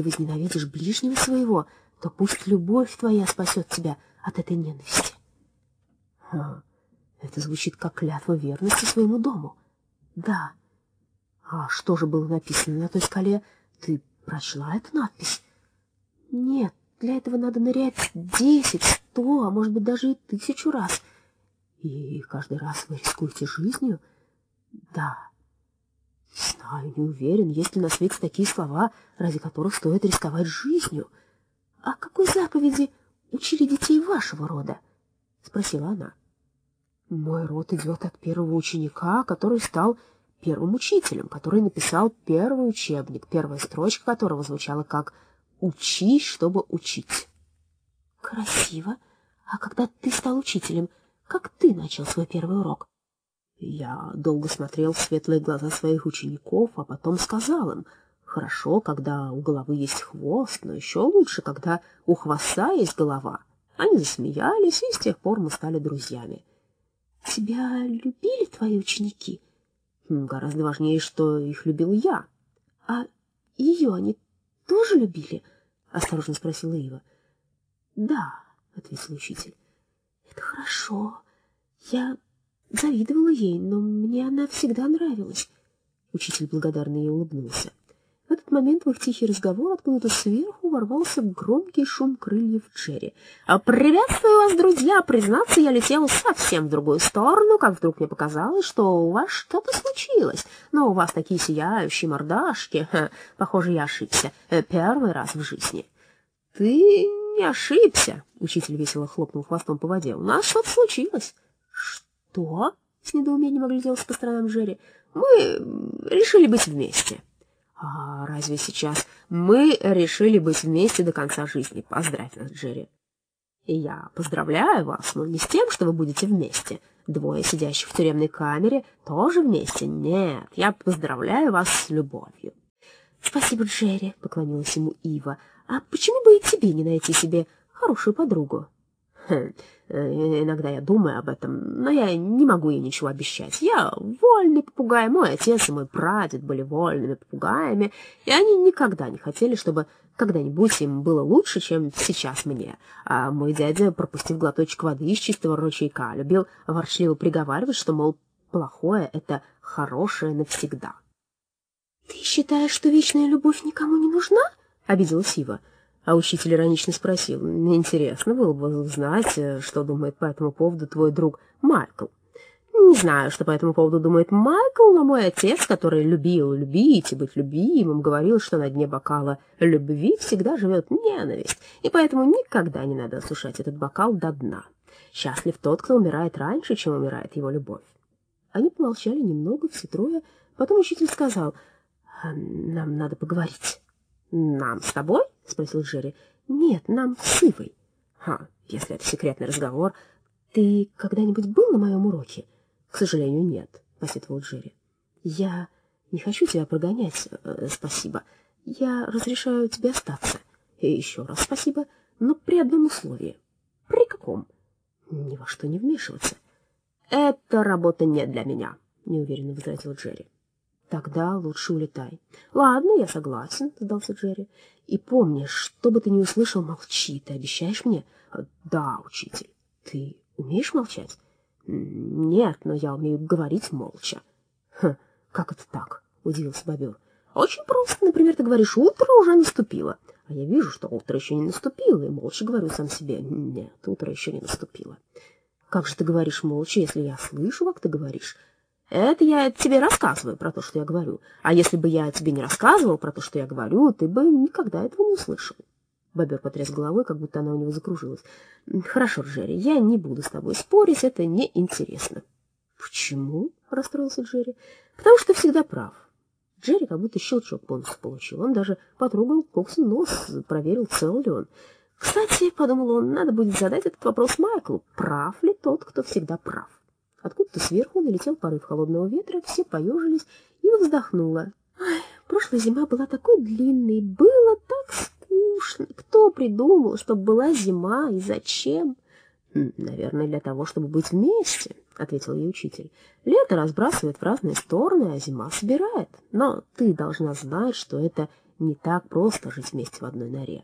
ты возненавидишь ближнего своего, то пусть любовь твоя спасет тебя от этой ненависти. А, это звучит как клятва верности своему дому. Да. А что же было написано на той скале? Ты прочла эту надпись? Нет, для этого надо нырять десять, сто, а может быть даже и тысячу раз. И каждый раз вы рискуете жизнью? Да. Знаю, не уверен, есть ли на свете такие слова, ради которых стоит рисковать жизнью. А какой заповеди учили детей вашего рода? Спросила она. Мой род идет от первого ученика, который стал первым учителем, который написал первый учебник, первая строчка которого звучала как «Учись, чтобы учить». Красиво. А когда ты стал учителем, как ты начал свой первый урок? Я долго смотрел в светлые глаза своих учеников, а потом сказал им, хорошо, когда у головы есть хвост, но еще лучше, когда у хвоста есть голова. Они засмеялись, и с тех пор мы стали друзьями. Тебя любили твои ученики? Гораздо важнее, что их любил я. А ее они тоже любили? Осторожно спросила Ива. Да, ответил учитель. Это хорошо. Я завидовала ей, но мне она всегда нравилась. Учитель благодарно ей улыбнулся. В этот момент в их тихий разговор откуда-то сверху ворвался громкий шум крыльев Джерри. «А, «Приветствую вас, друзья! Признаться, я летела совсем в другую сторону, как вдруг мне показалось, что у вас что-то случилось. Но у вас такие сияющие мордашки. Ха, похоже, я ошибся. Э, первый раз в жизни». «Ты не ошибся!» — учитель весело хлопнул хвостом по воде. «У нас что-то случилось». «Что?» — с недоумением огляделся по сторонам Джерри. «Мы решили быть вместе». А разве сейчас мы решили быть вместе до конца жизни? Поздравь нас, Джерри. Я поздравляю вас, но не с тем, что вы будете вместе. Двое сидящих в тюремной камере тоже вместе. Нет, я поздравляю вас с любовью. Спасибо, Джерри, поклонилась ему Ива. А почему бы и тебе не найти себе хорошую подругу? Хм, э, иногда я думаю об этом, но я не могу ей ничего обещать. Я вольный попугай, мой отец и мой прадед были вольными попугаями, и они никогда не хотели, чтобы когда-нибудь им было лучше, чем сейчас мне. А мой дядя, пропустив глоточек воды из чистого ручейка, любил ворчливо приговаривать, что, мол, плохое — это хорошее навсегда. — Ты считаешь, что вечная любовь никому не нужна? — обиделась Ива. А учитель иронично спросил, интересно было бы знать, э, что думает по этому поводу твой друг Майкл. Не знаю, что по этому поводу думает Майкл, но мой отец, который любил любить и быть любимым, говорил, что на дне бокала любви всегда живет ненависть, и поэтому никогда не надо осушать этот бокал до дна. Счастлив тот, кто умирает раньше, чем умирает его любовь. Они помолчали немного, все трое, потом учитель сказал, «Нам надо поговорить». «Нам с тобой?» — спросил Джерри. «Нет, нам с Ивой». «Ха, если это секретный разговор...» «Ты когда-нибудь был на моем уроке?» «К сожалению, нет», — посетовал Джерри. «Я не хочу тебя прогонять, э, спасибо. Я разрешаю тебе остаться. И еще раз спасибо, но при одном условии». «При каком?» «Ни во что не вмешиваться». «Эта работа не для меня», — неуверенно возразил Джерри. Тогда лучше улетай. Ладно, я согласен, сдался Джерри. И помни, что бы ты ни услышал, молчи. Ты обещаешь мне? Да, учитель. Ты умеешь молчать? Нет, но я умею говорить молча. Хм, как это так? Удивился бобер. Очень просто. Например, ты говоришь, утро уже наступило. А я вижу, что утро еще не наступило, и молча говорю сам себе, нет, утро еще не наступило. Как же ты говоришь молча, если я слышу, как ты говоришь? Это я тебе рассказываю про то, что я говорю. А если бы я тебе не рассказывал про то, что я говорю, ты бы никогда этого не услышал. Бобер потряс головой, как будто она у него закружилась. Хорошо, Джерри, я не буду с тобой спорить, это неинтересно. Почему? расстроился Джерри. Потому что всегда прав. Джерри как будто щелчок бонуса получил. Он даже потрогал Коксу нос, проверил, цел ли он. Кстати, подумал он, надо будет задать этот вопрос Майклу. Прав ли тот, кто всегда прав? Откуда-то сверху налетел порыв холодного ветра, все поежились, и вздохнула. Ай, прошлая зима была такой длинной, было так скучно. Кто придумал, чтобы была зима и зачем? «Хм, наверное, для того, чтобы быть вместе, ответил ей учитель. Лето разбрасывает в разные стороны, а зима собирает. Но ты должна знать, что это Не так просто жить вместе в одной норе.